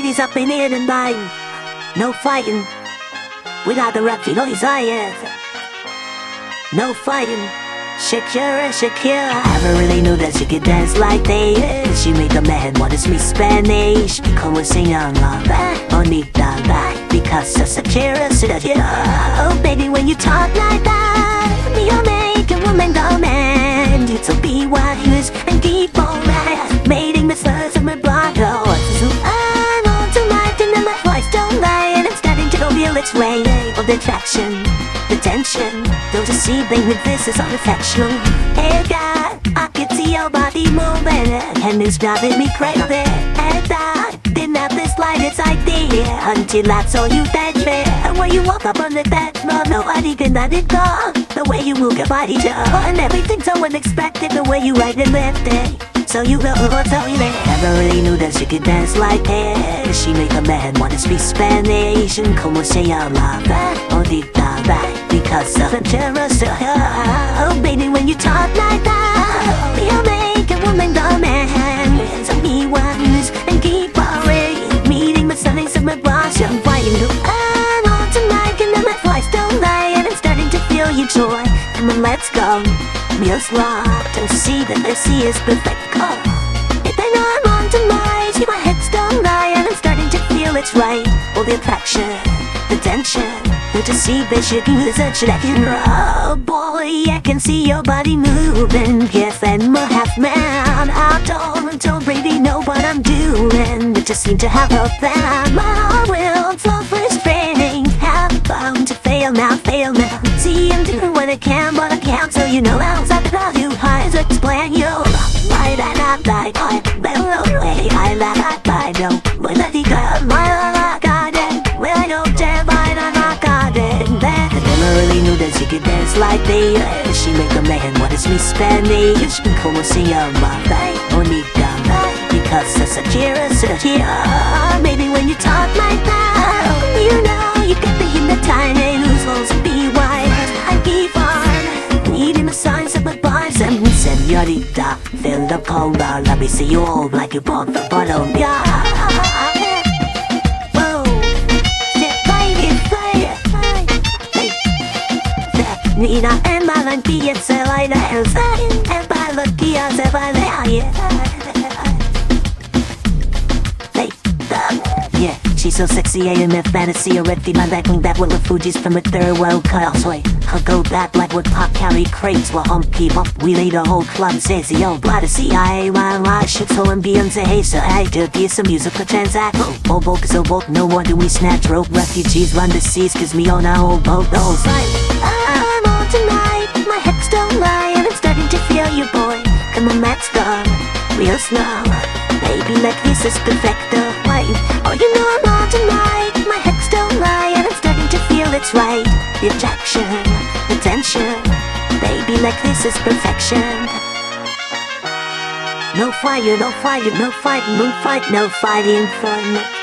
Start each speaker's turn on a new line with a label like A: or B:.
A: ladies up in here tonight. No fighting without the rap noise I am. No fighting. Shakira, Shakira. I never really knew that she could dance like this. She made the man want to speak Spanish. Como se llama? Bonita, because of Shakira, Shakira. Oh, baby, when you talk like that, way of the attraction, the tension. Don't you see, baby, this is all affection. Hey, God, I can see your body moving, and it's driving me crazy. And I didn't have the slightest idea until I saw you that fair. And when you walk up on the floor, nobody can let it go. The way you move your body, just and everything's so unexpected. The way you right and lift it. So you go tell you that Never really knew that she could dance like that She make a man wanna speak Spanish And como se llama Bonita Because of the terrace Oh baby when you talk like that You make a woman the man So me wise and keep on Meeting my sunnies of my boss I'm fighting to on tonight? And then my voice don't lie And I'm starting to feel your joy Come on let's go Real slow to see that I see is perfect call. If I know I'm on tonight, see my head's don't lie, and I'm starting to feel it's right. All the attraction, the tension, the bitch you use such that you oh boy, I can see your body moving. Yes, I'm a half man. I don't, don't really know what I'm doing. But just seem to have a plan. My will fail now, fail now. See, I'm doing what I can, but I can't, so you know how I tell you how to explain you. Why that not like I better way I la la I don't when I think I my la la got. Well I tell my la la got it. That I never really knew that she could dance like this. She make a man want to speak Spanish. Como se llama? Bonita. Because of Shakira, Shakira. Maybe when you talk like that, bars and senorita. Fill the cola, let me see you all like you bought the bottom. Yeah. Nina and Valentia se baila el En Valentia se baila Hey, she's so sexy, AMF fantasy already. My back wing back with the Fugees from a third world causeway. I'll go back like with pop carry crates while hum keep up. We lead a whole club, says yo, blah the CIA, while I shit so and Beyonce, hey, so I do get some musical transact. Oh, both, so both, no wonder we snatch rope. Refugees run the seas, cause me on our old boat. Those like, I'm on tonight, my hips don't lie, and I'm starting to feel you, boy. Come on, let's go, real slow. Baby, like this is perfecto. Why? Oh, you know I'm tonight, my hips don't lie, and I'm starting to feel it's right. The attraction, the tension. Baby, like this is perfection. No fire, no fire, no fight, no fight, no fighting fun.